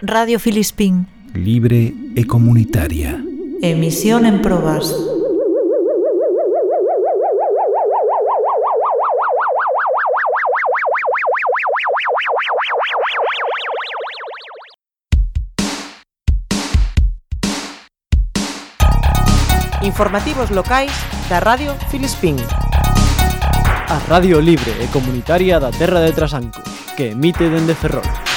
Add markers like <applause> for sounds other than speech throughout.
Radio Filispín. Libre e comunitaria. Emisión en probas. Informativos locais da Radio Filispín. A Radio Libre e Comunitaria da Terra de Trasancos, que emite dende Ferrol.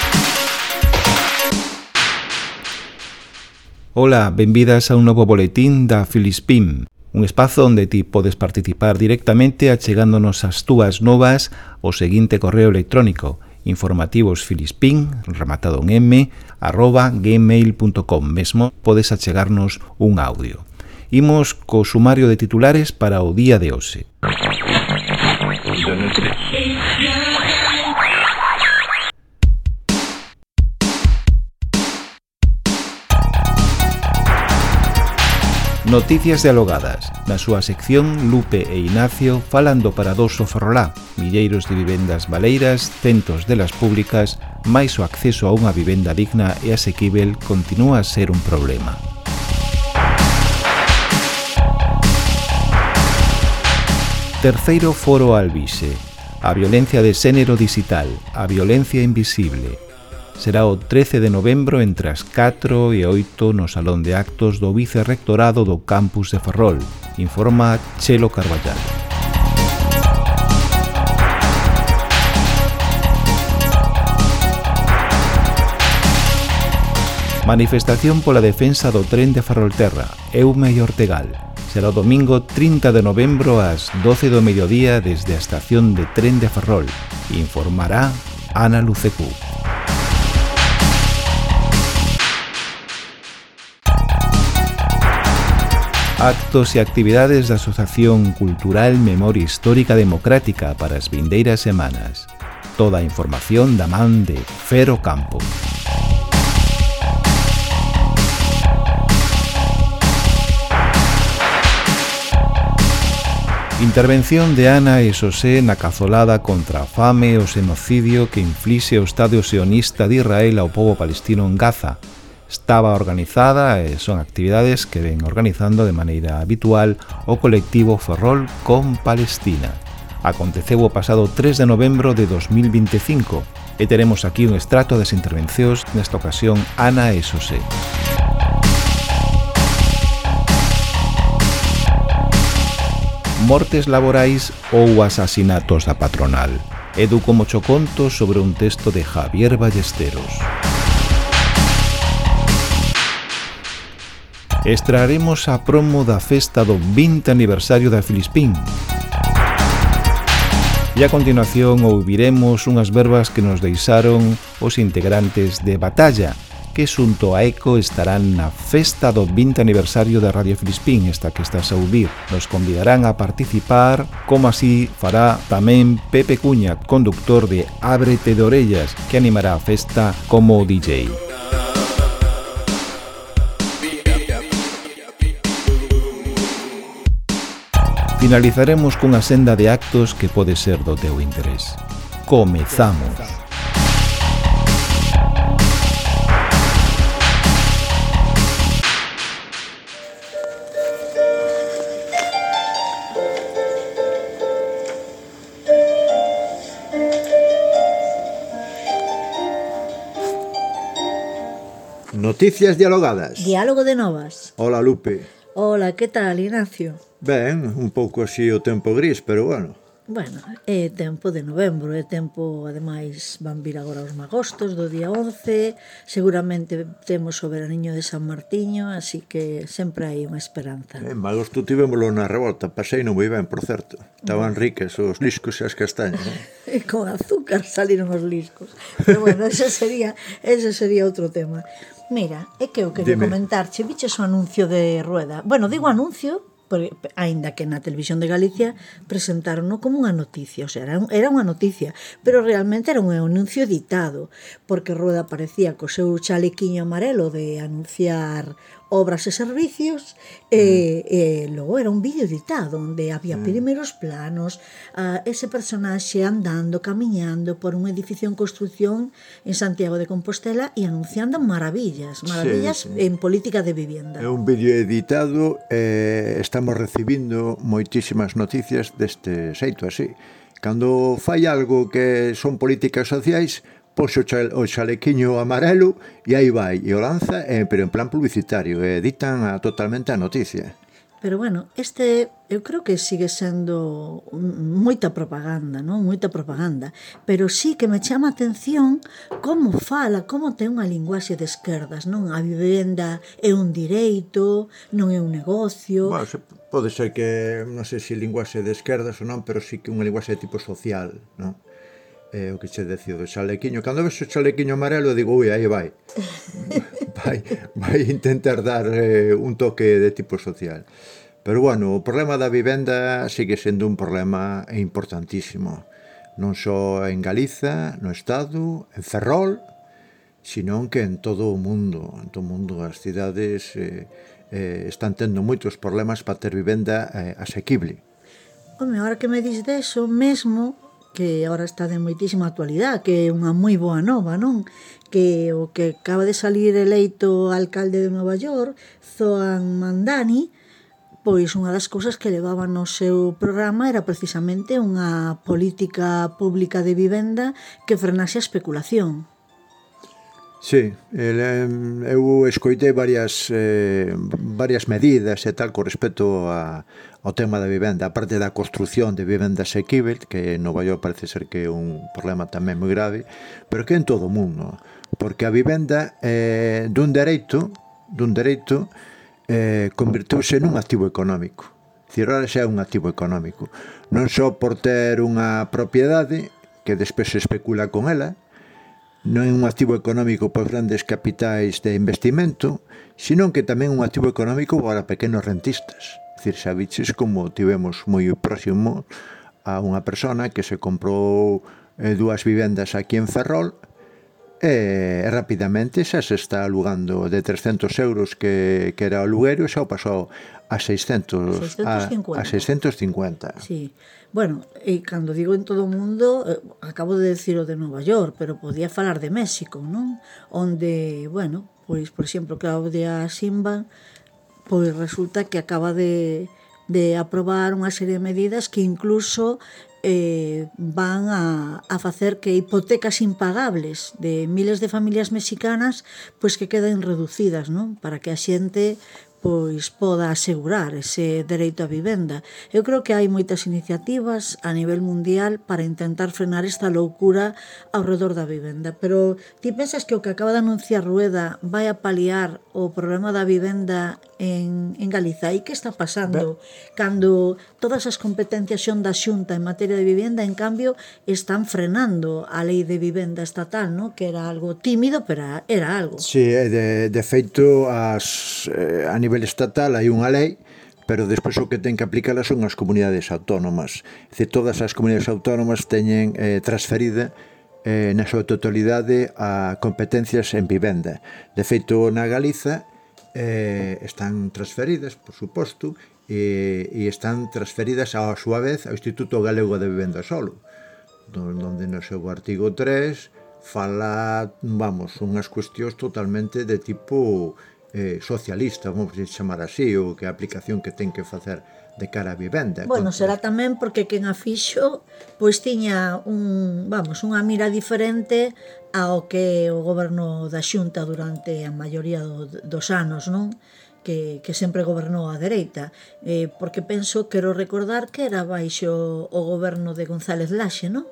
Ola, benvidas a un novo boletín da Filispim, un espazo onde ti podes participar directamente achegándonos as túas novas o seguinte correo electrónico informativosfilispin, rematado en m, arroba gmail.com mesmo, podes achegarnos un audio. Imos co sumario de titulares para o día de hoxe. Noticias dialogadas. Na súa sección, Lupe e Ignacio falan do paradoso Ferrolá, milleiros de vivendas baleiras, centos delas públicas, máis o acceso a unha vivenda digna e asequível continúa a ser un problema. Terceiro Foro Albixe. A violencia de xénero digital, a violencia invisible, Será o 13 de novembro entre as 4 e 8 no Salón de Actos do Vicerrectorado do Campus de Ferrol, informa Chelo Carballal. Manifestación pola defensa do tren de Ferrolterra, Eume e Ortegal. Será o domingo 30 de novembro ás 12 do mediodía desde a estación de tren de Ferrol. Informará Ana Lucecú. actos e actividades da Asociación Cultural Memoria Histórica Democrática para as vindeiras semanas. Toda a información da man de Fero Campo. Intervención de Ana e Xosé na cazolada contra a fame e o xenocidio que inflixe o Estado sionista de Israel ao povo palestino en Gaza, estaba organizada e son actividades que ven organizando de maneira habitual o colectivo Ferrol con Palestina. Aconteceu o pasado 3 de novembro de 2025 e teremos aquí un extrato das intervencións nesta ocasión Ana e Xosé. Mortes laborais ou asasinatos da patronal. Edu como choconto sobre un texto de Javier Ballesteros. extraeremos a promo da festa do 20 aniversario da Filispín. E a continuación ouviremos unhas verbas que nos deixaron os integrantes de Batalla, que xunto a Eco estarán na festa do 20 aniversario da Radio Filispín, esta que estás a ouvir. Nos convidarán a participar, como así fará tamén Pepe Cuña, conductor de Ábrete de Orellas, que animará a festa como DJ. Finalizaremos cunha senda de actos que pode ser do teu interés. Comezamos. Noticias dialogadas. Diálogo de novas. Hola, Lupe. Ola, que tal, Ignacio? Ben, un pouco así o tempo gris, pero bueno. Bueno, é tempo de novembro, é tempo, ademais, van vir agora os magostos do día 11, seguramente temos o veraniño de San Martiño, así que sempre hai unha esperanza. En magosto tivémolo na revolta, pasei non moi ben, por certo. Estaban riques os liscos e as castañas. Eh. <laughs> e con azúcar saliron os liscos. Pero bueno, ese sería, ese sería outro tema. Mira, é que eu quería Dime. comentarche, viches o anuncio de Rueda. Bueno, digo anuncio, porque, aínda que na televisión de Galicia presentaron como unha noticia, o sea, era, un, era unha noticia, pero realmente era un anuncio editado, porque Rueda parecía co seu chalequiño amarelo de anunciar obras e servicios e, mm. e logo era un vídeo editado onde había mm. primeiros planos a ese personaxe andando, camiñando por un edificio en construción en Santiago de Compostela e anunciando maravillas, maravillas sí, sí. en política de vivienda. É un vídeo editado eh, estamos recibindo moitísimas noticias deste xeito así. Cando fai algo que son políticas sociais, pos o, o chalequiño amarelo e aí vai, e o lanza, eh, pero en plan publicitario, e eh, editan a, totalmente a noticia. Pero bueno, este eu creo que sigue sendo moita propaganda, non? Moita propaganda, pero sí que me chama a atención como fala, como ten unha linguaxe de esquerdas, non? A vivenda é un direito, non é un negocio. Bueno, se pode ser que, non sei se linguaxe de esquerdas ou non, pero sí que unha linguaxe de tipo social, non? eh, o que che decido do chalequiño. Cando ves o chalequiño amarelo, digo, ui, aí vai. <laughs> vai, vai intentar dar eh, un toque de tipo social. Pero bueno, o problema da vivenda sigue sendo un problema importantísimo. Non só en Galiza, no Estado, en Ferrol, senón que en todo o mundo. En todo o mundo as cidades eh, eh, están tendo moitos problemas para ter vivenda eh, asequible. Home, agora que me dis deso, mesmo que agora está de moitísima actualidade, que é unha moi boa nova, non? Que o que acaba de salir eleito alcalde de Nova York, Zoan Mandani, pois unha das cousas que levaba no seu programa era precisamente unha política pública de vivenda que frenase a especulación. Sí, el, eu escoitei varias eh, varias medidas e tal con respecto a, ao tema da vivenda, a parte da construción de vivenda asequible, que en Nova York parece ser que é un problema tamén moi grave, pero que en todo o mundo, porque a vivenda eh, dun dereito, dun dereito eh, converteuse nun activo económico. Dicir, ahora xa é un activo económico. Non só por ter unha propiedade que despois se especula con ela, non é un activo económico para grandes capitais de investimento, senón que tamén un activo económico para pequenos rentistas. É dicir, xa como tivemos moi próximo a unha persona que se comprou eh, dúas vivendas aquí en Ferrol e rapidamente xa se está alugando de 300 euros que, que era o alugueiro xa o pasou a 600 650. a, a 650. Sí. Bueno, e cando digo en todo o mundo, eh, acabo de decir o de Nova York, pero podía falar de México, non? Onde, bueno, pois, por exemplo, Claudia Simba, pois resulta que acaba de, de aprobar unha serie de medidas que incluso eh, van a, a facer que hipotecas impagables de miles de familias mexicanas pois que queden reducidas, non? Para que a xente pois poda asegurar ese dereito á vivenda. Eu creo que hai moitas iniciativas a nivel mundial para intentar frenar esta loucura ao redor da vivenda, pero ti pensas que o que acaba de anunciar Rueda vai a paliar o problema da vivenda en, en Galiza? E que está pasando cando todas as competencias son da xunta en materia de vivenda, en cambio, están frenando a lei de vivenda estatal, no? que era algo tímido, pero era algo. Sí, de, de feito, as, eh, a nivel nivel estatal hai unha lei, pero despois o que ten que aplicarla son as comunidades autónomas. Dice, todas as comunidades autónomas teñen eh, transferida eh, na súa totalidade a competencias en vivenda. De feito, na Galiza eh, están transferidas, por suposto, e, e están transferidas a súa vez ao Instituto Galego de Vivenda Solo, onde no seu artigo 3 fala, vamos, unhas cuestións totalmente de tipo eh, socialista, vamos chamar así, ou que a aplicación que ten que facer de cara á vivenda. Bueno, contra... será tamén porque quen a fixo pois tiña un, vamos, unha mira diferente ao que o goberno da Xunta durante a maioría do, dos anos, non? que, que sempre gobernou a dereita eh, porque penso, quero recordar que era baixo o goberno de González Laxe, non?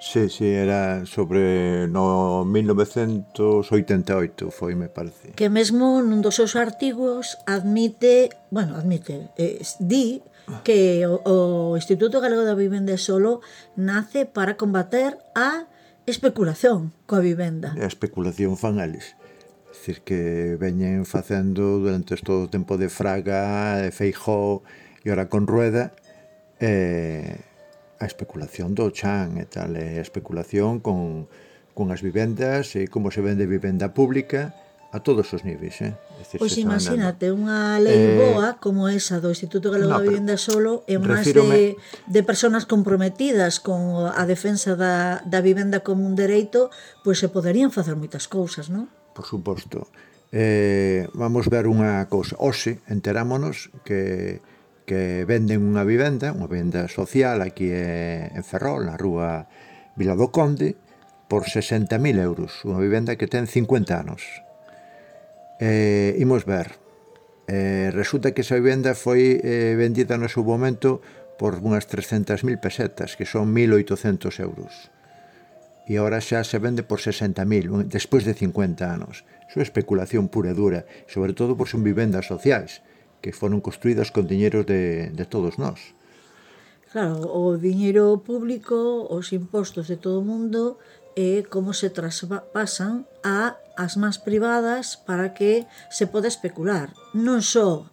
Sí, sí, era sobre no 1988 foi, me parece. Que mesmo nun dos seus artigos admite, bueno, admite, eh, di que o, o Instituto Galego da Vivenda Solo nace para combater a especulación coa vivenda. A especulación fan eles. Dicir que veñen facendo durante todo o tempo de Fraga, de Feijó e ora con Rueda, eh, a especulación do chan e tal, e a especulación con, con as vivendas e como se vende vivenda pública a todos os niveis, eh? Decir, pois imagínate, unha lei eh, boa como esa do Instituto Galego no, da Vivenda Solo é máis de, de personas comprometidas con a defensa da, da vivenda como un dereito, pois se poderían facer moitas cousas, non? Por suposto. Eh, vamos ver unha cousa. Ose, enterámonos que que venden unha vivenda, unha vivenda social aquí en Ferrol, na rúa Vila do Conde, por 60.000 euros, unha vivenda que ten 50 anos. E, imos ver. E, resulta que esa vivenda foi eh, vendida no seu momento por unhas 300.000 pesetas, que son 1.800 euros. E agora xa se vende por 60.000, despois de 50 anos. Iso é especulación pura e dura, sobre todo por son vivendas sociais que foron construídas con diñeros de, de todos nós. Claro, o diñeiro público, os impostos de todo o mundo, e como se traspasan a as más privadas para que se poda especular. Non só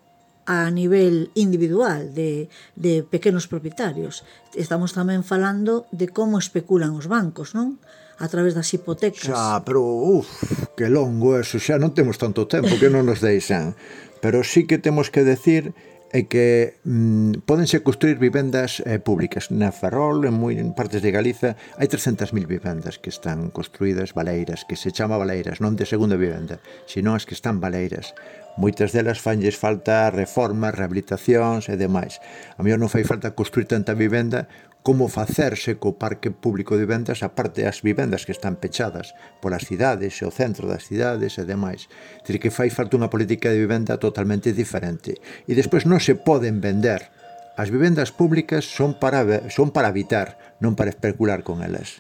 a nivel individual de, de pequenos propietarios. Estamos tamén falando de como especulan os bancos, non? A través das hipotecas. Xa, pero, uff, que longo eso, xa non temos tanto tempo que non nos deixan. <laughs> pero sí que temos que decir é que mm, podense construir vivendas eh, públicas. Na Ferrol, en, moi, en partes de Galiza, hai 300.000 vivendas que están construídas baleiras, que se chama baleiras, non de segunda vivenda, sino as que están baleiras. Moitas delas fanlles falta reformas, rehabilitacións e demais. A mellor non fai falta construir tanta vivenda como facerse co parque público de vendas aparte as vivendas que están pechadas polas cidades e o centro das cidades e demais. Dicir que fai falta unha política de vivenda totalmente diferente. E despois non se poden vender. As vivendas públicas son para son para habitar, non para especular con elas.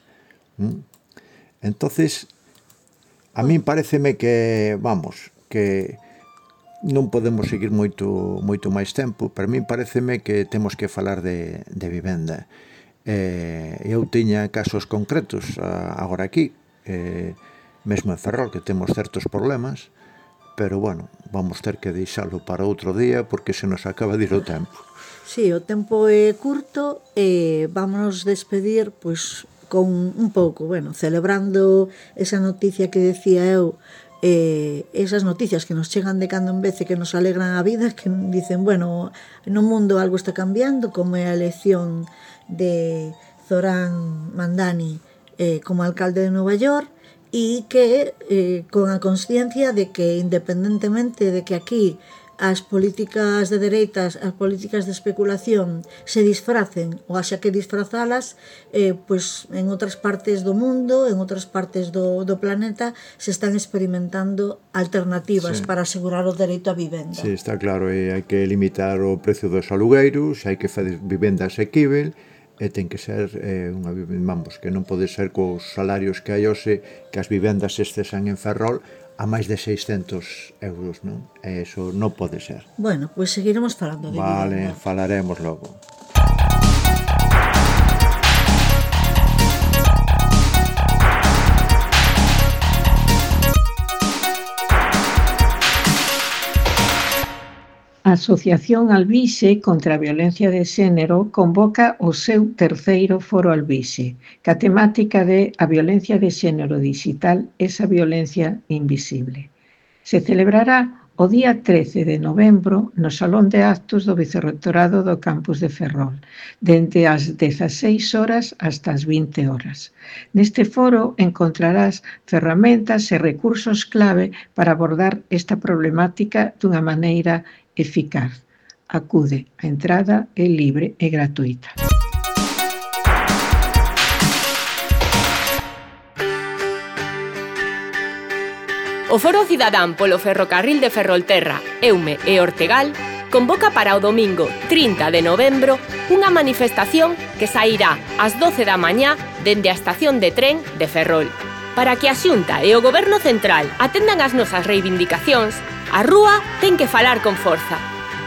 ¿Mm? Entonces, a min pareceme que, vamos, que non podemos seguir moito moito máis tempo, para min pareceme que temos que falar de, de vivenda eh, eu tiña casos concretos agora aquí, eh, mesmo en Ferrol, que temos certos problemas, pero bueno, vamos ter que deixalo para outro día porque se nos acaba de ir o tempo. Sí, o tempo é curto e vámonos despedir pois con un pouco, bueno, celebrando esa noticia que decía eu eh, esas noticias que nos chegan de cando en vez que nos alegran a vida, que dicen, bueno, no mundo algo está cambiando, como é a elección de Zoran Mandani eh, como alcalde de Nueva York e que eh, con a consciencia de que independentemente de que aquí as políticas de dereitas, as políticas de especulación se disfracen ou haxa que disfrazalas eh, pois en outras partes do mundo, en outras partes do, do planeta se están experimentando alternativas sí. para asegurar o dereito á vivenda. Sí, está claro, e hai que limitar o precio dos alugueiros, hai que fazer vivenda asequible e ten que ser eh, unha vamos, que non pode ser cos salarios que hai hoxe que as vivendas estesan en Ferrol a máis de 600 euros, non? E iso non pode ser. Bueno, pois pues seguiremos falando de Vale, vivienda. falaremos logo. A Asociación Albixe contra a Violencia de Xénero convoca o seu terceiro Foro Albixe, ca temática de A violencia de xénero digital, esa violencia invisible. Se celebrará o día 13 de novembro no Salón de Actos do Vicerrectorado do Campus de Ferrol, dende as 16 horas hasta as 20 horas. Neste foro encontrarás ferramentas e recursos clave para abordar esta problemática dunha maneira eficaz. Acude, a entrada é libre e gratuita. O Foro Cidadán polo Ferrocarril de Ferrolterra, Eume e Ortegal convoca para o domingo 30 de novembro unha manifestación que sairá ás 12 da mañá dende a estación de tren de Ferrol para que a Xunta e o Goberno Central atendan as nosas reivindicacións, a rúa ten que falar con forza,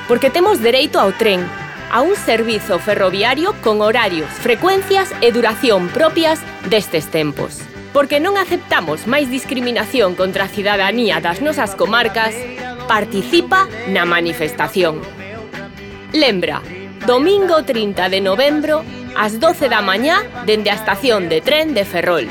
porque temos dereito ao tren, a un servizo ferroviario con horarios, frecuencias e duración propias destes tempos. Porque non aceptamos máis discriminación contra a cidadanía das nosas comarcas, participa na manifestación. Lembra, domingo 30 de novembro, ás 12 da mañá, dende a estación de tren de Ferrol.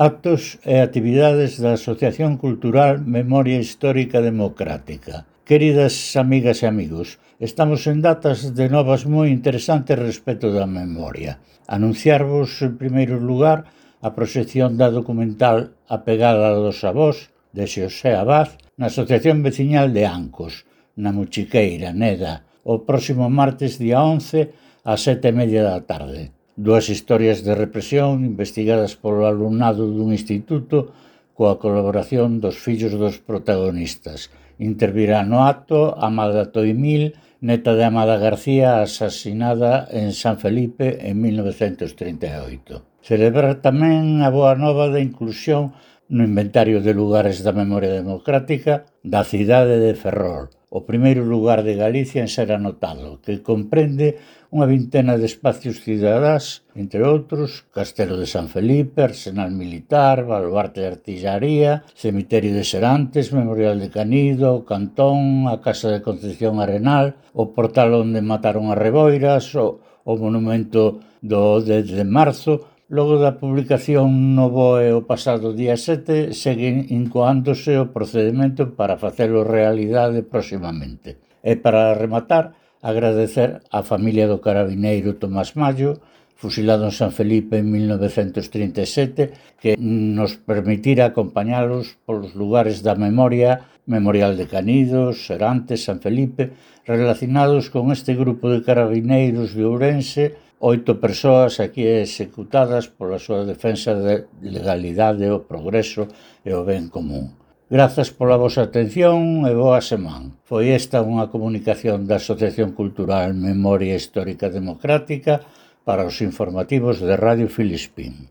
actos e actividades da Asociación Cultural Memoria Histórica Democrática. Queridas amigas e amigos, estamos en datas de novas moi interesantes respecto da memoria. Anunciarvos, en primeiro lugar, a proxección da documental A pegada dos avós, de Xosé Abad, na Asociación Veciñal de Ancos, na Muchiqueira, Neda, o próximo martes día 11 a sete e media da tarde dúas historias de represión investigadas polo alumnado dun instituto coa colaboración dos fillos dos protagonistas. Intervirá no acto Amada Toimil, neta de Amada García, asasinada en San Felipe en 1938. Celebrar tamén a boa nova da inclusión no inventario de lugares da memoria democrática da cidade de Ferrol, o primeiro lugar de Galicia en ser anotado, que comprende unha vintena de espacios cidadás, entre outros, Castelo de San Felipe, Arsenal Militar, Baluarte de Artillaría, Cemiterio de Serantes, Memorial de Canido, Cantón, a Casa de Concepción Arenal, o portal onde mataron a Reboiras, o, o monumento do 10 de marzo, Logo da publicación no BOE o pasado día 7, seguen incoándose o procedimento para facelo realidade próximamente. E para rematar, agradecer á familia do carabineiro Tomás Mallo, fusilado en San Felipe en 1937, que nos permitira acompañalos polos lugares da memoria, Memorial de Canidos, Serantes, San Felipe, relacionados con este grupo de carabineiros de Ourense, oito persoas aquí executadas pola súa defensa de legalidade, o progreso e o ben común. Grazas pola vosa atención e boa semana. Foi esta unha comunicación da Asociación Cultural Memoria Histórica Democrática para os informativos de Radio Filispín.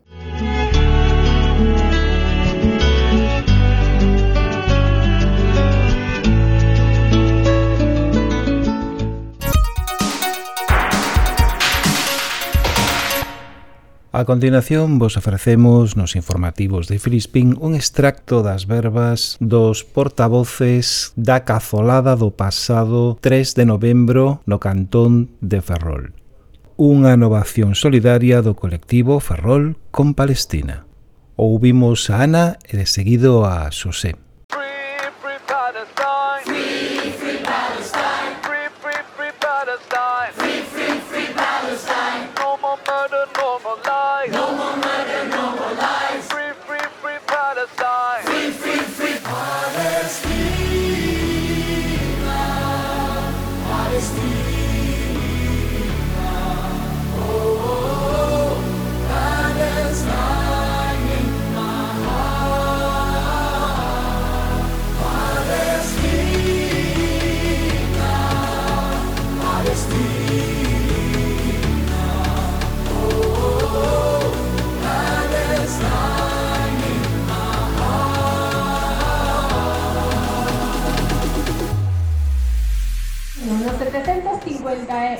A continuación vos ofrecemos nos informativos de Filispín un extracto das verbas dos portavoces da cazolada do pasado 3 de novembro no cantón de Ferrol. Unha novación solidaria do colectivo Ferrol con Palestina. Ouvimos a Ana e de seguido a Xosé.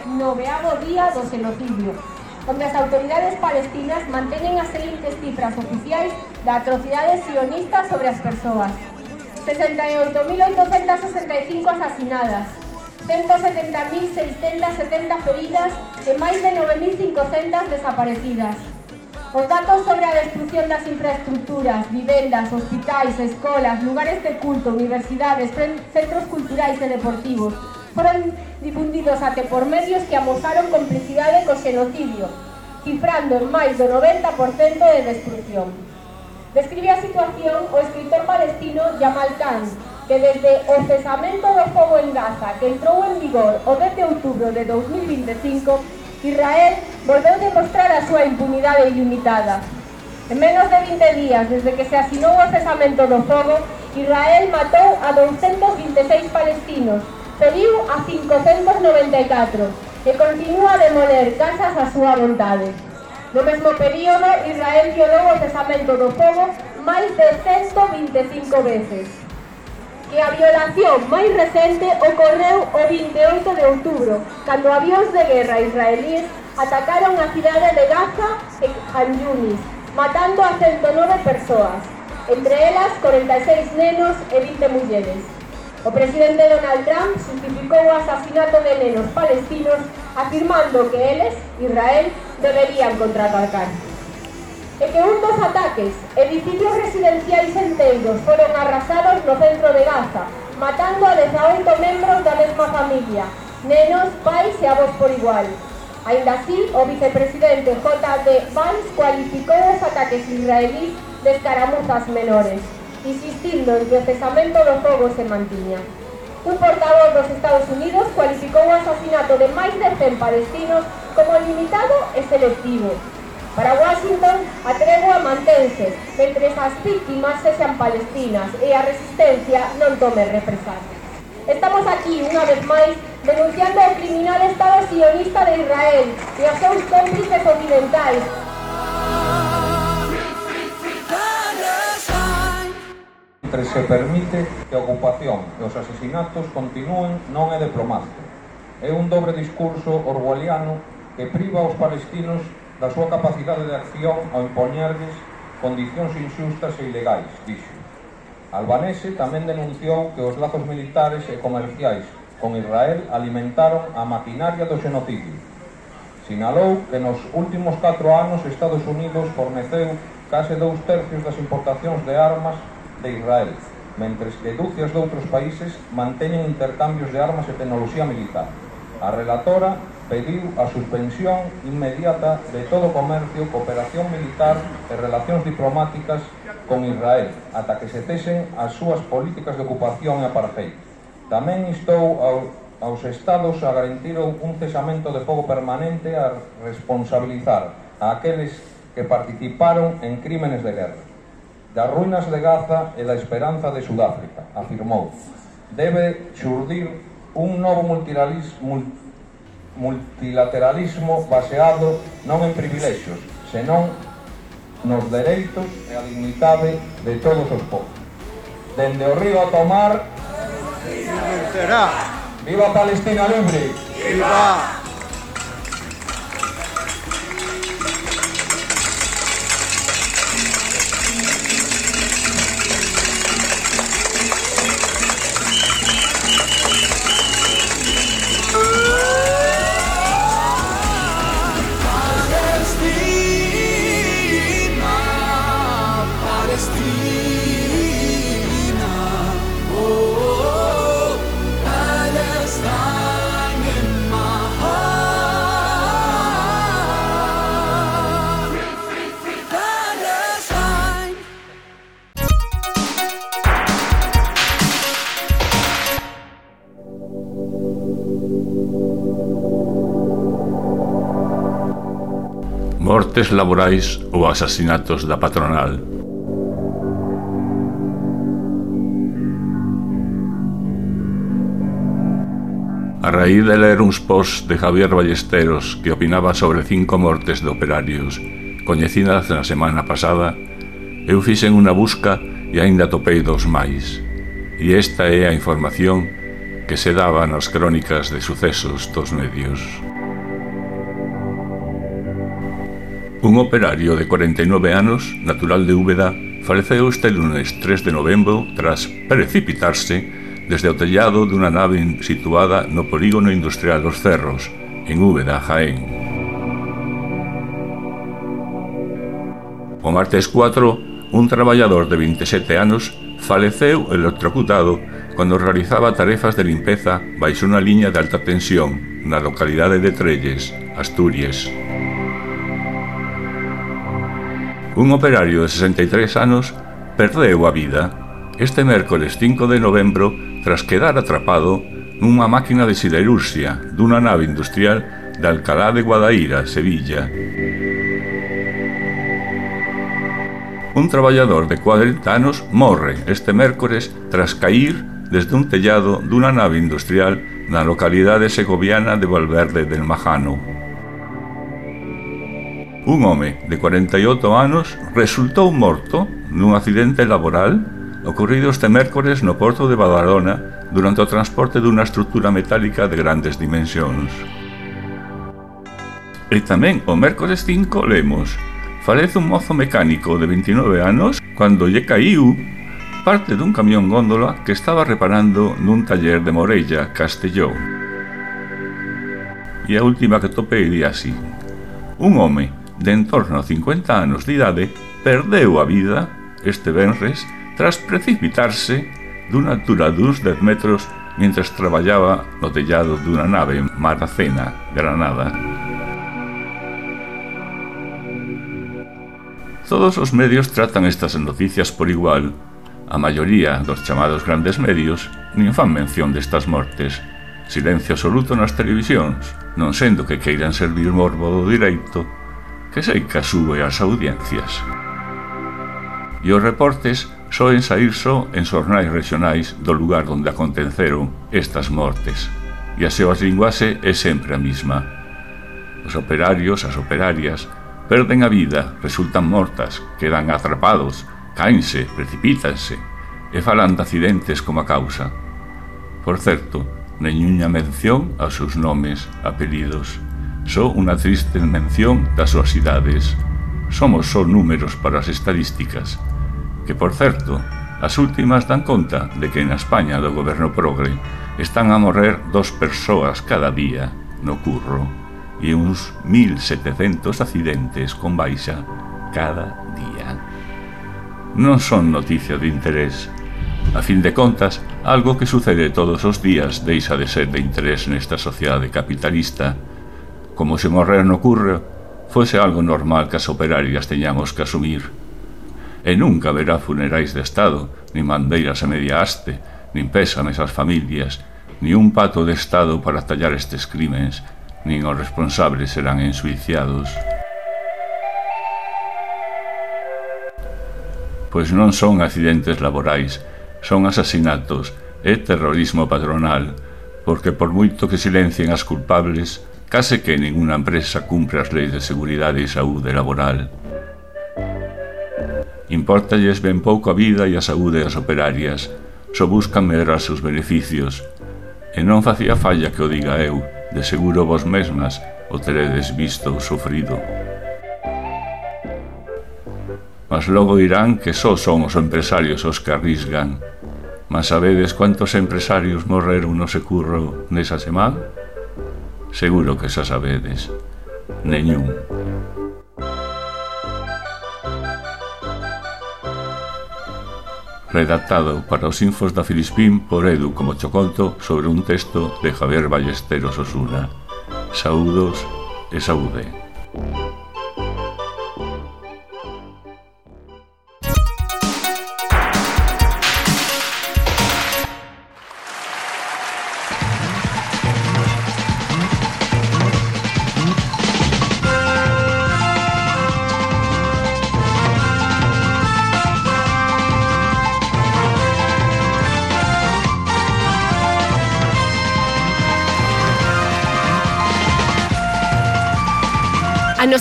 Noveavo día do xenocidio, onde as autoridades palestinas manteñen as excelentes cifras oficiais da atrocidade sionista sobre as persoas. 68.865 asasinadas, 170.670 feridas e máis de 9.500 desaparecidas. Os datos sobre a destrucción das infraestructuras, vivendas, hospitais, escolas, lugares de culto, universidades, centros culturais e deportivos foran difundidos até por medios que amosaron complicidade co xenocidio, cifrando en máis do 90% de destrucción. Describe a situación o escritor palestino Jamal Khan, que desde o cesamento do fogo en Gaza, que entrou en vigor o 10 de outubro de 2025, Israel volveu demostrar a súa impunidade ilimitada. En menos de 20 días desde que se asinou o cesamento do fogo, Israel matou a 226 palestinos, pediu a 594 e continúa a demoler casas a súa vontade. No mesmo período, Israel violou o cesamento do fogo máis de 125 veces. Que a violación máis recente ocorreu o 28 de outubro, cando avións de guerra israelíes atacaron a cidade de Gaza e Han Yunis, matando a 109 persoas, entre elas 46 nenos e 20 mulleres. O presidente Donald Trump justificou o asasinato de nenos palestinos afirmando que eles, Israel, deberían contraatacar. e que un dos ataques, edificios residenciais enteiros foron arrasados no centro de Gaza, matando a 18 membros da mesma familia, nenos, pais e avós por igual. Ainda así, o vicepresidente J.D. Vance cualificou os ataques israelís de escaramuzas menores, insistindo en que o cesamento do fogo se mantiña. Un portavoz dos Estados Unidos cualificou o asasinato de máis de 100 palestinos como limitado e selectivo. Para Washington, a tregua mantense, mentre as víctimas sexan palestinas e a resistencia non tome represalias. Estamos aquí, unha vez máis, denunciando o criminal Estado sionista de Israel e os seus cómplices occidentais mentre se permite que a ocupación e os asesinatos continúen non é de. É un dobre discurso orwelliano que priva aos palestinos da súa capacidade de acción ao impoñerles condicións injustas e ilegais, dixo. Albanese tamén denunciou que os lazos militares e comerciais con Israel alimentaron a maquinaria do xenocidio. Sinalou que nos últimos 4 anos Estados Unidos forneceu case dous tercios das importacións de armas de Israel, mentres que dúcias de outros países manteñen intercambios de armas e tecnoloxía militar. A relatora pediu a suspensión inmediata de todo comercio, cooperación militar e relacións diplomáticas con Israel, ata que se cesen as súas políticas de ocupación e apartheid. Tamén instou ao aos estados a garantir un cesamento de fogo permanente a responsabilizar a aqueles que participaron en crímenes de guerra das ruínas de Gaza e da esperanza de Sudáfrica, afirmou. Debe xurdir un novo multilateralismo, multilateralismo baseado non en privilexios, senón nos dereitos e a dignidade de todos os povos. Dende o río a tomar... mar, Viva Palestina libre! Viva! cortes laborais ou asasinatos da patronal. A raíz de ler uns posts de Javier Ballesteros que opinaba sobre cinco mortes de operarios coñecidas na semana pasada, eu fixen unha busca e aínda topei dos máis. E esta é a información que se daba nas crónicas de sucesos dos medios. Un operario de 49 anos, natural de Úbeda, faleceu este lunes 3 de novembro tras precipitarse desde o tellado dunha nave situada no polígono industrial dos Cerros, en Úbeda, Jaén. O martes 4, un traballador de 27 anos faleceu electrocutado cando realizaba tarefas de limpeza baixo unha liña de alta tensión na localidade de Trelles, Asturias. Un operario de 63 anos perdeu a vida este mércoles 5 de novembro tras quedar atrapado nunha máquina de siderurgia dunha nave industrial de Alcalá de Guadaira, Sevilla. Un traballador de 40 anos morre este mércoles tras cair desde un tellado dunha nave industrial na localidade segoviana de Valverde del Majano. Un home de 48 anos resultou morto nun accidente laboral ocorrido este mércores no porto de Badalona durante o transporte dunha estrutura metálica de grandes dimensións. E tamén o mércores 5 lemos Falece un mozo mecánico de 29 anos cando lle caiu parte dun camión góndola que estaba reparando nun taller de Morella, Castelló. E a última que topei di así. Un home, de entorno a 50 anos de idade perdeu a vida este venres tras precipitarse dunha altura duns 10 metros mentras traballaba no tellado dunha nave en Maracena, Granada. Todos os medios tratan estas noticias por igual. A maioría dos chamados grandes medios nin fan mención destas mortes. Silencio absoluto nas televisións, non sendo que queiran servir morbo do direito que sei que asúe as audiencias. E os reportes soen sair só en xornais regionais do lugar onde aconteceron estas mortes. E a súa linguaxe é sempre a mesma. Os operarios, as operarias, perden a vida, resultan mortas, quedan atrapados, caense, precipítanse e falan de accidentes como a causa. Por certo, neñuña mención aos seus nomes, apelidos, só unha triste mención das súas idades. Somos só números para as estadísticas, que por certo, as últimas dan conta de que na España do goberno progre están a morrer dos persoas cada día no curro e uns 1.700 accidentes con baixa cada día. Non son noticia de interés. A fin de contas, algo que sucede todos os días deixa de ser de interés nesta sociedade capitalista como se morrer no curro, fose algo normal que as operarias teñamos que asumir. E nunca verá funerais de Estado, nin bandeiras a media haste, nin pésames ás familias, ni un pato de Estado para tallar estes crímenes, nin os responsables serán ensuiciados. Pois non son accidentes laborais, son asasinatos e terrorismo patronal, porque por moito que silencien as culpables, Case que ningunha empresa cumpre as leis de seguridade e saúde laboral. Importalles ben pouco a vida e a saúde das operarias, só buscan medrar seus beneficios. E non facía falla que o diga eu, de seguro vos mesmas o teredes visto ou sofrido. Mas logo dirán que só son os empresarios os que arrisgan. Mas sabedes cuántos empresarios morreron no se curro nesa semana? Seguro que xa sabedes. Neñún. Redactado para os infos da Filispín por Edu como Chocolto sobre un texto de Javier Ballesteros Osuna. Saúdos e saúde.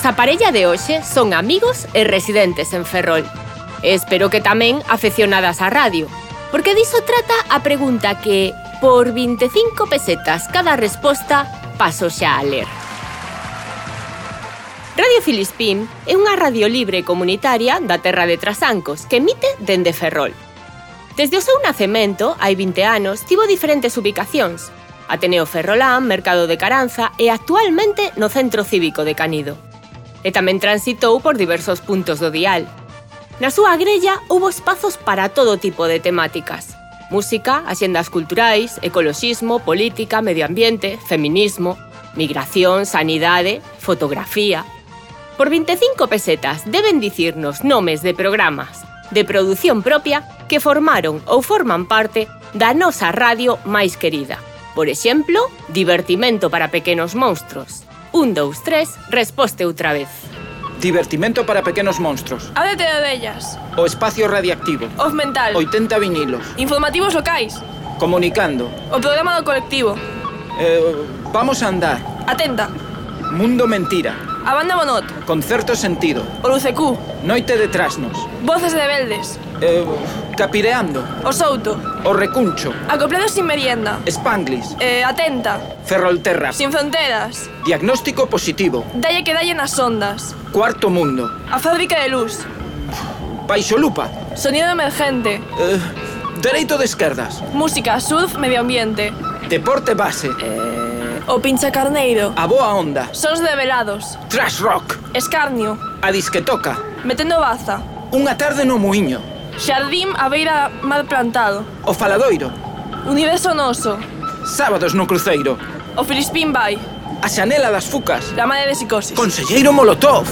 Pois a parella de hoxe son amigos e residentes en Ferrol. Espero que tamén afeccionadas á radio, porque diso trata a pregunta que, por 25 pesetas cada resposta, paso xa a ler. Radio Filispín é unha radio libre comunitaria da terra de Trasancos que emite dende Ferrol. Desde o seu nacemento, hai 20 anos, tivo diferentes ubicacións. Ateneo Ferrolán, Mercado de Caranza e actualmente no Centro Cívico de Canido e tamén transitou por diversos puntos do dial. Na súa grella houbo espazos para todo tipo de temáticas. Música, axendas culturais, ecoloxismo, política, medio ambiente, feminismo, migración, sanidade, fotografía... Por 25 pesetas deben dicirnos nomes de programas de produción propia que formaron ou forman parte da nosa radio máis querida. Por exemplo, Divertimento para pequenos monstruos, Un, dous, tres, resposte outra vez. Divertimento para pequenos monstros. Ábrete de bellas. O espacio radiactivo. Off mental. 80 vinilos. Informativos locais. Comunicando. O programa do colectivo. Eh, vamos a andar. Atenta. Mundo mentira. A banda Bonot. Concerto sentido. O Lucecú. Noite de trasnos. Voces de Beldes. Eh, capireando. O Souto. O Recuncho. Acoplados sin merienda. Spanglis. Eh, atenta. Ferrolterra. Sin fronteras. Diagnóstico positivo. Dalle que dalle nas ondas. Cuarto mundo. A fábrica de luz. Paixolupa. Sonido emergente. Eh, dereito de esquerdas. Música, surf, medio ambiente. Deporte base. Eh... O pincha carneiro. A boa onda. Sons de velados. Trash rock. Escarnio. A disquetoca. Metendo baza. Unha tarde no muiño. Xardín a beira mal plantado. O faladoiro. Universo noso. Sábados no cruceiro. O Filispín vai. A xanela das fucas. La madre de psicosis. Conselleiro Molotov.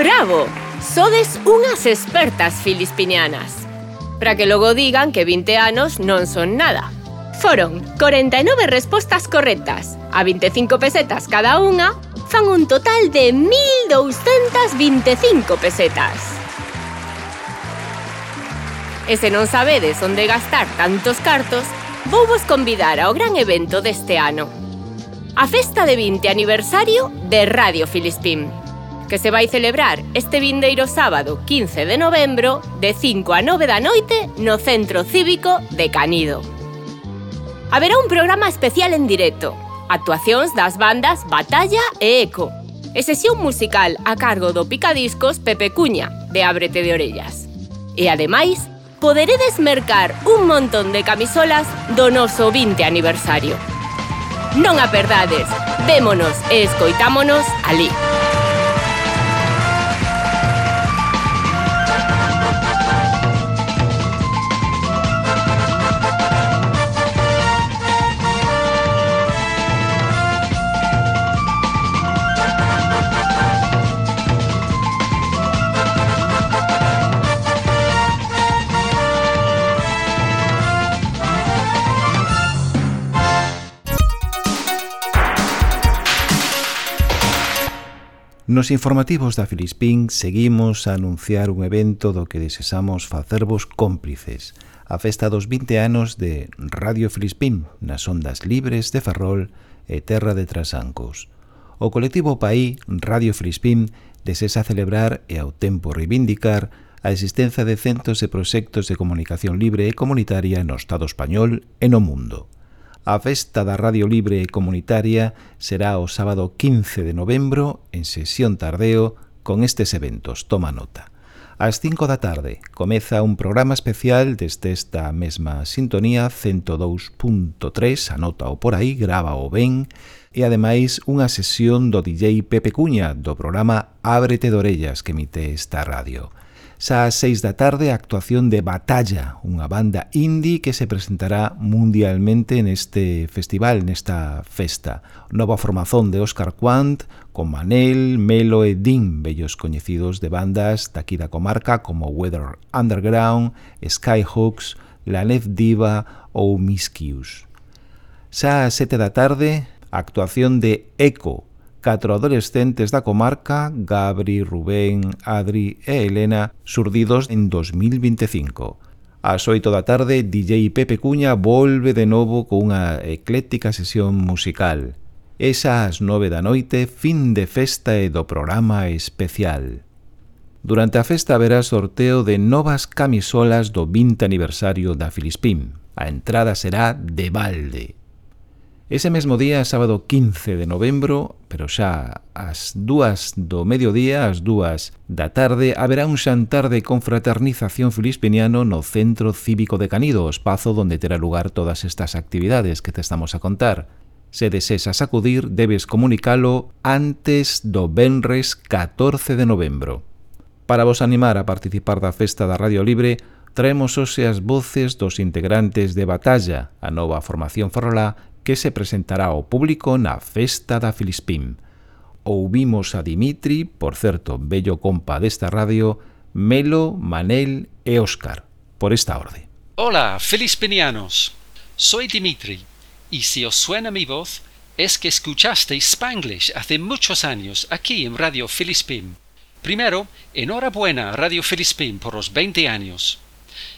Bravo! Sodes unhas expertas filispinianas. Para que logo digan que 20 anos non son nada. Foron 49 respostas correctas, a 25 pesetas cada unha, fan un total de 1.225 pesetas. E se non sabedes onde gastar tantos cartos, vou vos convidar ao gran evento deste ano. A festa de 20 aniversario de Radio Filispín que se vai celebrar este vindeiro sábado 15 de novembro de 5 a 9 da noite no Centro Cívico de Canido. Haberá un programa especial en directo, actuacións das bandas Batalla e Eco, e sesión musical a cargo do picadiscos Pepe Cuña, de Ábrete de Orellas. E ademais, poderedes mercar un montón de camisolas do noso 20 aniversario. Non a perdades, vémonos e escoitámonos ali. Nos informativos da Filispín seguimos a anunciar un evento do que desesamos facervos cómplices, a festa dos 20 anos de Radio Filispín nas ondas libres de Ferrol e Terra de Trasancos. O colectivo Paí Radio Filispín desesa celebrar e ao tempo reivindicar a existencia de centos e proxectos de comunicación libre e comunitaria no Estado español e no mundo. A festa da Radio Libre e Comunitaria será o sábado 15 de novembro en sesión tardeo con estes eventos. Toma nota. Ás 5 da tarde comeza un programa especial desde esta mesma sintonía 102.3, anota o por aí, grava o ben, e ademais unha sesión do DJ Pepe Cuña do programa Ábrete de Orellas que emite esta radio. Xa ás seis da tarde a actuación de Batalla, unha banda indie que se presentará mundialmente neste festival, nesta festa. Nova formación de Óscar Quant, con Manel, Melo e Din, bellos coñecidos de bandas daqui da comarca como Weather Underground, Skyhooks, La Nef Diva ou Miskius. Xa ás sete da tarde, a actuación de Eco, catro adolescentes da comarca, Gabri, Rubén, Adri e Elena, surdidos en 2025. Ás 8 da tarde, DJ Pepe Cuña volve de novo cunha ecléctica sesión musical. Esa ás 9 da noite, fin de festa e do programa especial. Durante a festa haberá sorteo de novas camisolas do 20 aniversario da Filispim. A entrada será de balde. Ese mesmo día, sábado 15 de novembro, pero xa ás dúas do mediodía, ás dúas da tarde, haberá un xantar de confraternización filispiniano no Centro Cívico de Canido, o espazo onde terá lugar todas estas actividades que te estamos a contar. Se desesas acudir, debes comunicalo antes do Benres 14 de novembro. Para vos animar a participar da Festa da Radio Libre, traemos hoxe as voces dos integrantes de Batalla, a nova formación ferrolá que se presentará ao público na Festa da Filispín. Ouvimos a Dimitri, por certo, bello compa desta radio, Melo, Manel e Óscar, por esta orde. Hola, filispinianos. Soy Dimitri, y si os suena mi voz, es que escuchasteis Spanglish hace muchos años aquí en Radio Filispín. Primero, enhorabuena a Radio Filispín por los 20 años.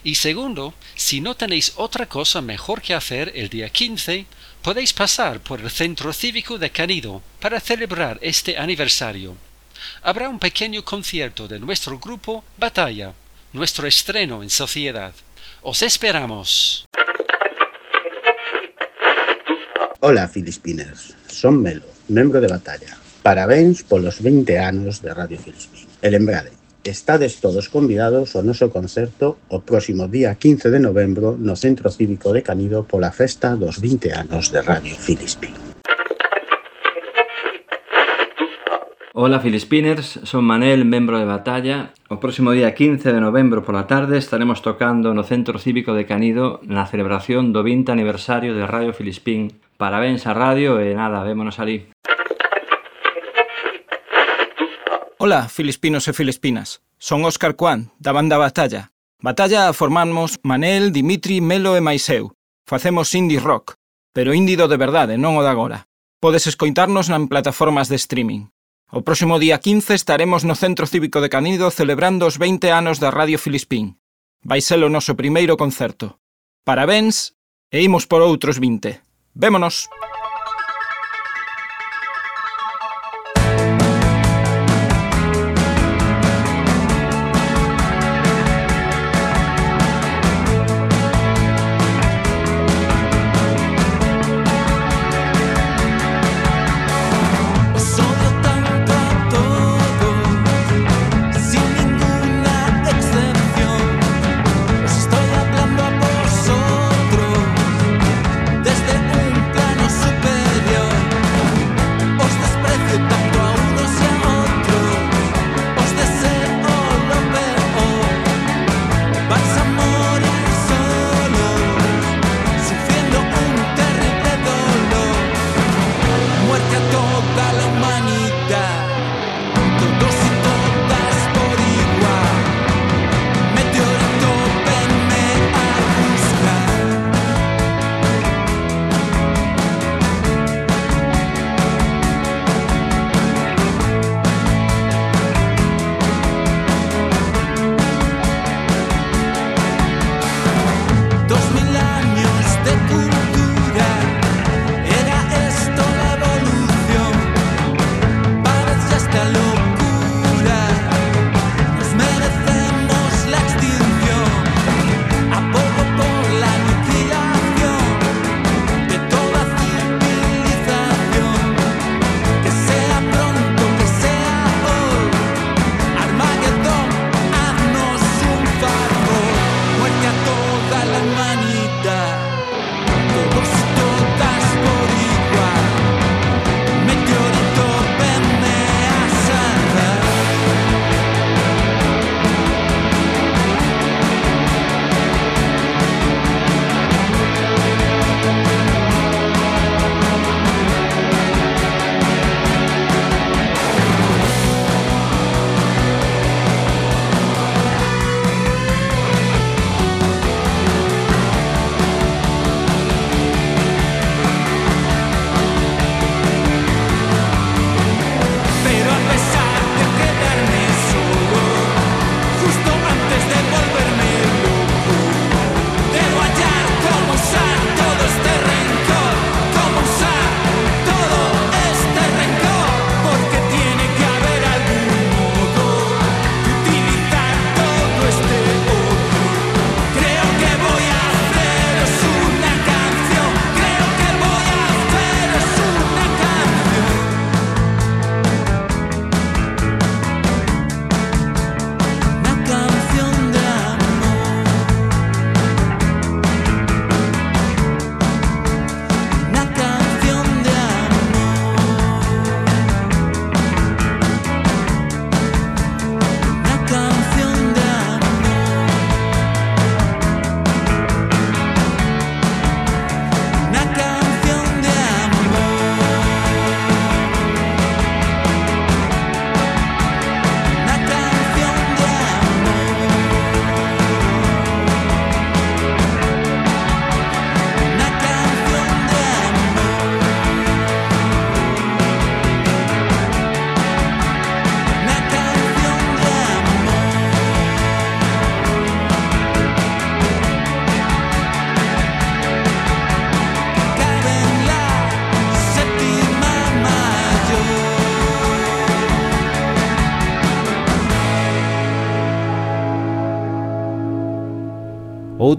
Y segundo, si no tenéis otra cosa mejor que hacer el día 15, podéis pasar por el Centro Cívico de Canido para celebrar este aniversario. Habrá un pequeño concierto de nuestro grupo Batalla, nuestro estreno en sociedad. Os esperamos. Hola, Filispiners. Son Melo, membro de Batalla. Parabéns polos 20 anos de Radio Filispín. E lembrade, Estades todos convidados ao noso concerto o próximo día 15 de novembro no Centro Cívico de Canido pola festa dos 20 anos de Radio Filispín. Hola Filispiners, son Manel, membro de Batalla. O próximo día 15 de novembro pola tarde estaremos tocando no Centro Cívico de Canido na celebración do 20 aniversario de Radio Filispín. Parabéns a radio e nada, vémonos ali. Ola, filispinos e filispinas. Son Óscar Cuán, da banda Batalla. Batalla formamos Manel, Dimitri, Melo e máis eu. Facemos indie rock, pero indie do de verdade, non o de agora. Podes escoitarnos nas plataformas de streaming. O próximo día 15 estaremos no Centro Cívico de Canido celebrando os 20 anos da Radio Filispín. Vai ser o noso primeiro concerto. Parabéns e imos por outros 20. Vémonos!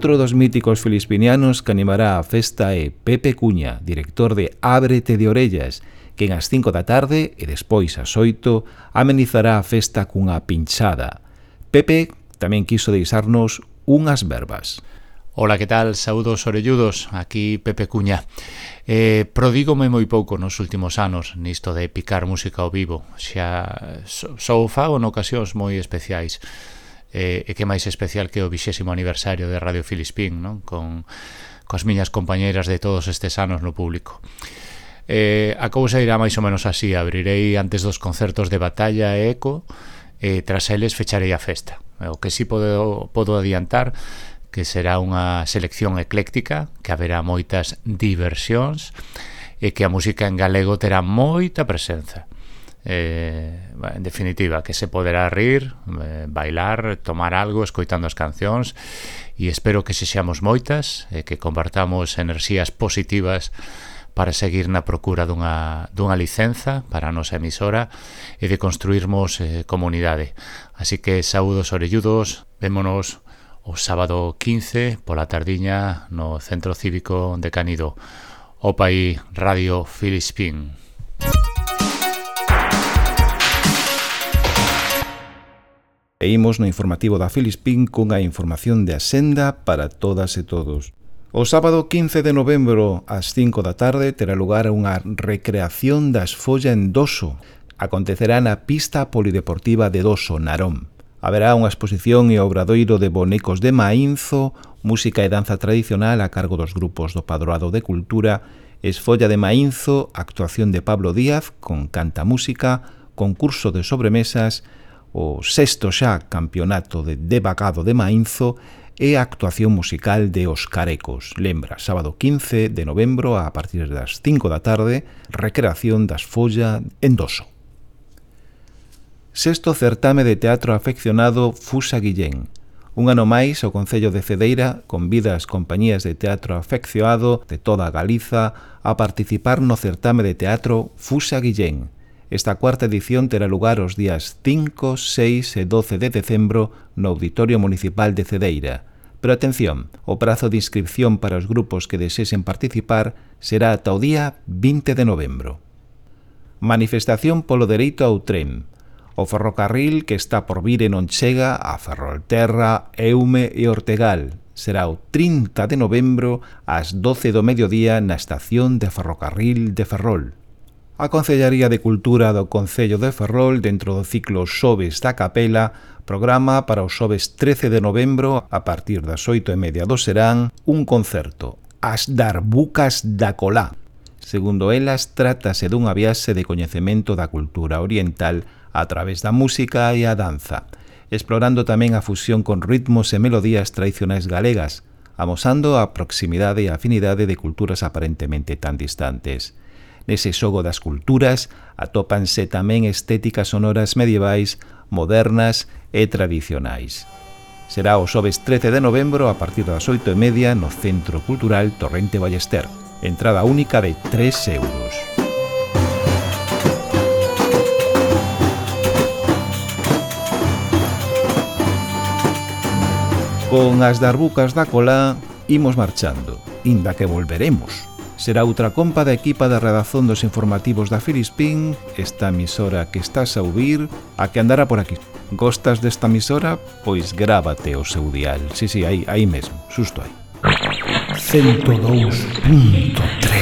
Outro dos míticos filispinianos que animará a festa é Pepe Cuña, director de Ábrete de Orellas, que ás 5 da tarde e despois ás 8 amenizará a festa cunha pinchada. Pepe tamén quiso deixarnos unhas verbas. Ola, que tal? Saúdos orelludos, aquí Pepe Cuña. Eh, prodígome moi pouco nos últimos anos nisto de picar música ao vivo. Xa só so, fago en ocasións moi especiais eh, e que máis especial que o vixésimo aniversario de Radio Filispín, non? Con, coas miñas compañeiras de todos estes anos no público. Eh, a cousa irá máis ou menos así, abrirei antes dos concertos de Batalla e Eco, e tras eles fecharei a festa. Eh, o que si sí podo, podo adiantar que será unha selección ecléctica, que haberá moitas diversións e que a música en galego terá moita presenza. Eh, en definitiva, que se poderá rir, eh, bailar, tomar algo, escoitando as cancións e espero que se moitas e eh, que compartamos enerxías positivas para seguir na procura dunha, dunha licenza para a nosa emisora e de construirmos eh, comunidade. Así que saúdos orelludos, vémonos o sábado 15 pola tardiña no Centro Cívico de Canido. Opa aí, Radio Filispín. E imos no informativo da Filispín cunha información de asenda para todas e todos. O sábado 15 de novembro ás 5 da tarde terá lugar unha recreación das folla en Doso. Acontecerá na pista polideportiva de Doso, Narón. Haberá unha exposición e obradoiro de bonecos de Mainzo, música e danza tradicional a cargo dos grupos do Padroado de Cultura, Esfolla de Mainzo, actuación de Pablo Díaz con canta música, concurso de sobremesas o sexto xa campeonato de Debagado de Mainzo e a actuación musical de Os Carecos. Lembra, sábado 15 de novembro a partir das 5 da tarde, recreación das Folla en Doso. Sexto certame de teatro afeccionado Fusa Guillén. Un ano máis, o Concello de Cedeira convida as compañías de teatro afeccionado de toda a Galiza a participar no certame de teatro Fusa Guillén, Esta cuarta edición terá lugar os días 5, 6 e 12 de decembro no Auditorio Municipal de Cedeira. Pero atención, o prazo de inscripción para os grupos que desesen participar será ata o día 20 de novembro. Manifestación polo dereito ao tren. O ferrocarril que está por vir e non chega a Ferrolterra, Eume e Ortegal. Será o 30 de novembro ás 12 do mediodía na estación de ferrocarril de Ferrol a Concellaría de Cultura do Concello de Ferrol dentro do ciclo Xoves da Capela, programa para os Xoves 13 de novembro a partir das 8 e media do serán un concerto, As Darbucas da Colá. Segundo elas, trátase dunha viaxe de coñecemento da cultura oriental a través da música e a danza, explorando tamén a fusión con ritmos e melodías tradicionais galegas, amosando a proximidade e afinidade de culturas aparentemente tan distantes. Nese xogo das culturas atópanse tamén estéticas sonoras medievais, modernas e tradicionais. Será o xoves 13 de novembro a partir das 8 e media no Centro Cultural Torrente Ballester. Entrada única de 3 euros. Con as darbucas da cola, imos marchando, inda que volveremos. Será outra compa da equipa da redazón dos informativos da Filispín, esta emisora que estás a ouvir, a que andará por aquí. Gostas desta emisora? Pois grábate o seu dial. Si, sí, si, sí, aí, aí mesmo, susto aí. 102.3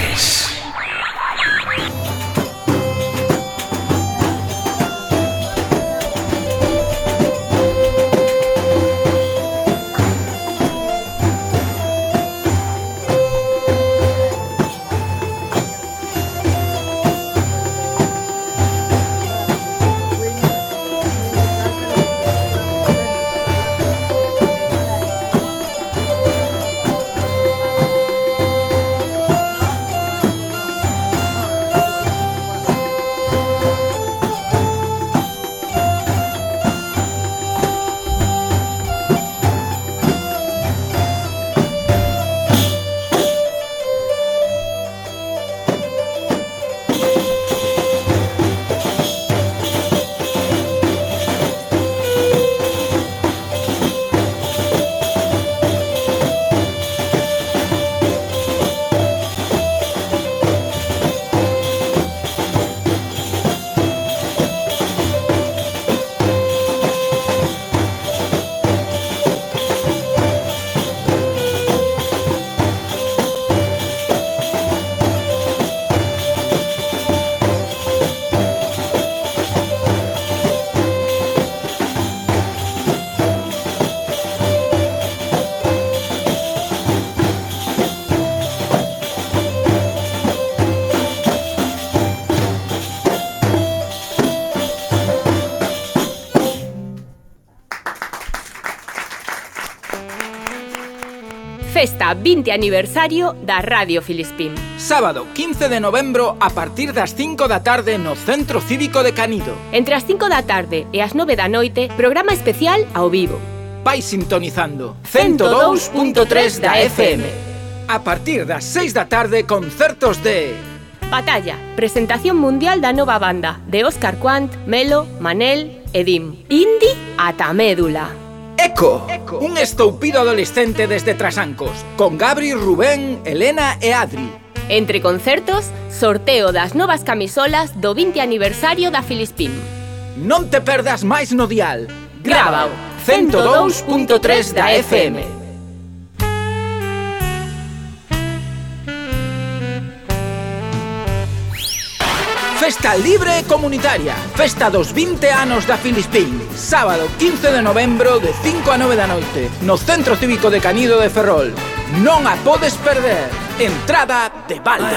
celebrará 20 aniversario da Radio Filispín. Sábado, 15 de novembro, a partir das 5 da tarde no Centro Cívico de Canido. Entre as 5 da tarde e as 9 da noite, programa especial ao vivo. Vai sintonizando 102.3 da FM. A partir das 6 da tarde, concertos de... Batalla, presentación mundial da nova banda de Óscar Quant, Melo, Manel e Dim. Indie ata médula. Eco, un estoupido adolescente desde Trasancos, con Gabri, Rubén, Elena e Adri. Entre concertos, sorteo das novas camisolas do 20 aniversario da Filispín. Non te perdas máis no dial. Grábao 102.3 da FM. Festa Libre e Comunitaria Festa dos 20 anos da Filispín Sábado 15 de novembro de 5 a 9 da noite No Centro Cívico de Canido de Ferrol. Non a podes perder. Entrada de balde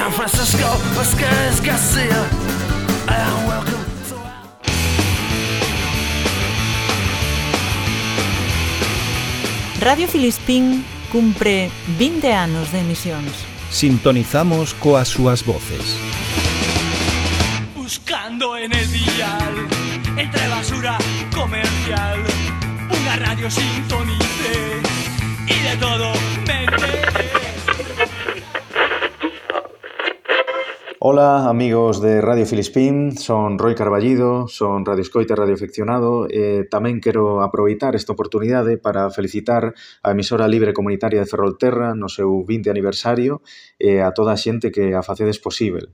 Radio Filispín cumpre 20 anos de emisións. Sintonizamos coas súas voces girando en el dial, entre basura comercial, una radio sintonice y de todo me enteré. Ola, amigos de Radio Filispín, son Roy Carballido, son Radio Escoita Radio Afeccionado. e tamén quero aproveitar esta oportunidade para felicitar a emisora libre comunitaria de Ferrolterra no seu 20 aniversario e a toda a xente que a facedes posible.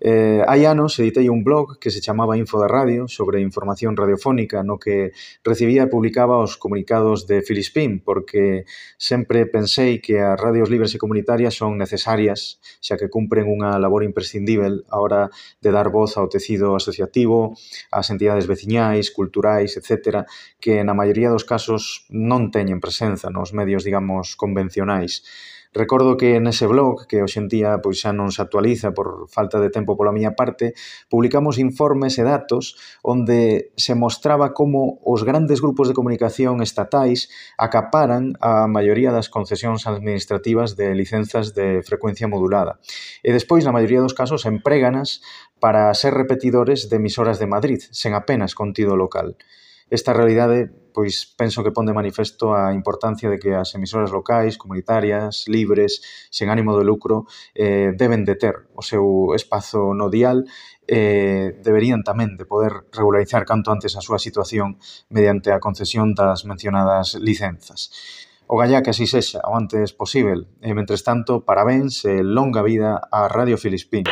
Eh, hai anos editei un blog que se chamaba Info da Radio sobre información radiofónica no que recibía e publicaba os comunicados de Filispín porque sempre pensei que as radios libres e comunitarias son necesarias xa que cumpren unha labor imprescindível a hora de dar voz ao tecido asociativo, ás entidades veciñais, culturais, etc., que na maioría dos casos non teñen presenza nos medios, digamos, convencionais. Recordo que nese blog, que hoxentía pois xa non se actualiza por falta de tempo pola miña parte, publicamos informes e datos onde se mostraba como os grandes grupos de comunicación estatais acaparan a maioría das concesións administrativas de licenzas de frecuencia modulada. E despois, na maioría dos casos, empréganas para ser repetidores de emisoras de Madrid, sen apenas contido local. Esta realidade pois penso que pon de manifesto a importancia de que as emisoras locais, comunitarias, libres, sen ánimo de lucro, eh, deben de ter o seu espazo no dial eh, deberían tamén de poder regularizar canto antes a súa situación mediante a concesión das mencionadas licenzas. O gallá que así sexa o antes posible. E, mentres tanto, parabéns e longa vida a Radio Filispín.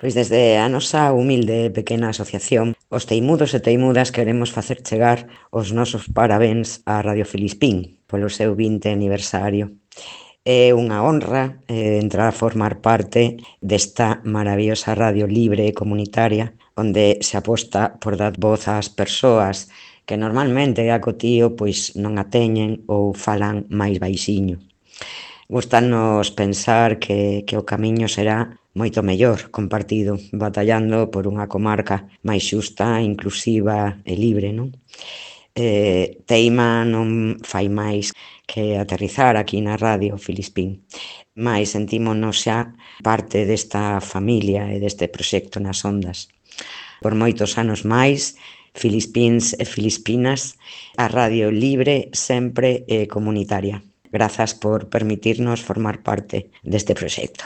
Pois desde a nosa humilde e pequena asociación, os teimudos e teimudas queremos facer chegar os nosos parabéns á Radio Filispín polo seu 20 aniversario. É unha honra eh, entrar a formar parte desta maravillosa radio libre e comunitaria onde se aposta por dar voz ás persoas que normalmente a cotío pois non a teñen ou falan máis baixiño. Gustanos pensar que, que o camiño será moito mellor compartido, batallando por unha comarca máis xusta, inclusiva e libre, non? Eh, Teima non fai máis que aterrizar aquí na radio Filispín, mais sentímonos xa parte desta familia e deste proxecto nas ondas. Por moitos anos máis, Filispíns e Filispinas, a radio libre sempre e comunitaria. Grazas por permitirnos formar parte deste proxecto.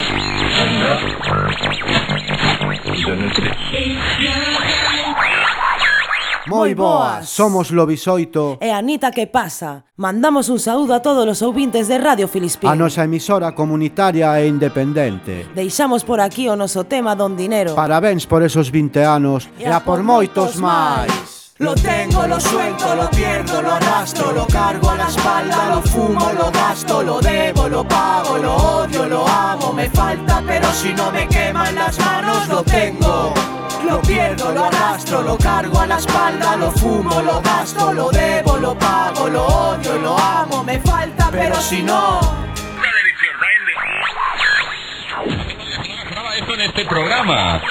Moi boas, somos Lobisoito E Anita que pasa? Mandamos un saúdo a todos os ouvintes de Radio Filispín. A nosa emisora comunitaria e independente. Deixamos por aquí o noso tema don dinero. Parabéns por esos 20 anos. E a por moitos máis. Lo tengo, lo suelto, lo pierdo, lo arrastro, lo cargo a la espalda, lo fumo, lo gasto, lo debo, lo pago, lo odio, lo amo, me falta, pero si no me queman las manos, lo tengo. Lo pierdo, lo arrastro, lo cargo a la espalda, lo fumo, lo gasto, lo debo, lo pago, lo odio, lo amo, me falta, pero si no... este programa.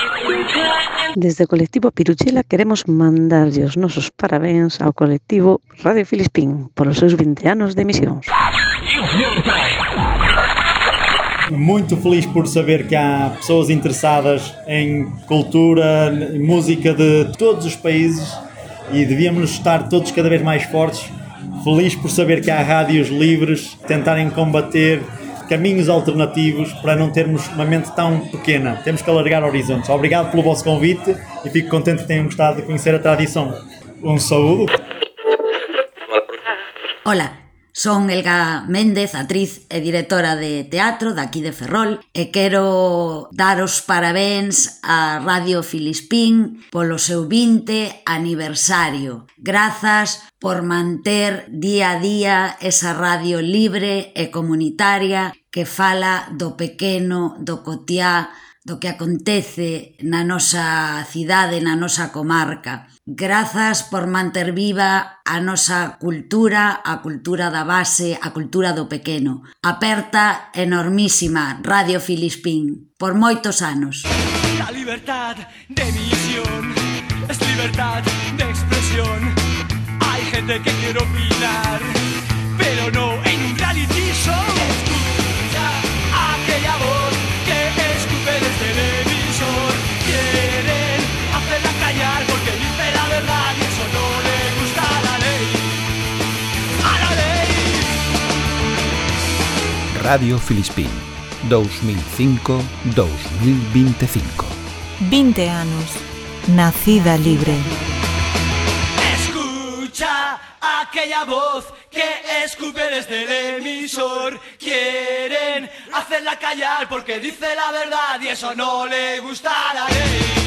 Desde o colectivo Piruchela queremos mandarlle os nosos parabéns ao colectivo Radio Filispín polos seus 20 anos de emisións. Muito feliz por saber que há pessoas interessadas em cultura, em música de todos os países e devíamos estar todos cada vez mais fortes. Feliz por saber que há rádios livres tentarem combater caminhos alternativos para não termos uma mente tão pequena. Temos que alargar horizontes. Obrigado pelo vosso convite e fico contente que tenham gostado de conhecer a tradição. Um saúdo. Hola, son Elga Méndez, actriz e directora de teatro daqui de Ferrol e quero dar os parabéns a Radio Filispín polo seu 20 aniversario. Grazas por manter día a día esa radio libre e comunitaria que fala do pequeno, do cotiá, do que acontece na nosa cidade, na nosa comarca. Grazas por manter viva a nosa cultura, a cultura da base, a cultura do pequeno. Aperta enormísima Radio Filispín por moitos anos. La libertad de misión es libertad de expresión. Hay gente que quiere opinar, pero no es Radio Filispín 2005-2025 20 anos. Nacida libre. Escucha aquella voz que escupe desde el emisor. Quieren hacerla callar porque dice la verdad y eso no le gusta a la ley.